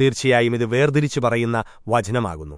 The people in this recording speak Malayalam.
തീർച്ചയായും ഇത് വേർതിരിച്ചു പറയുന്ന വചനമാകുന്നു.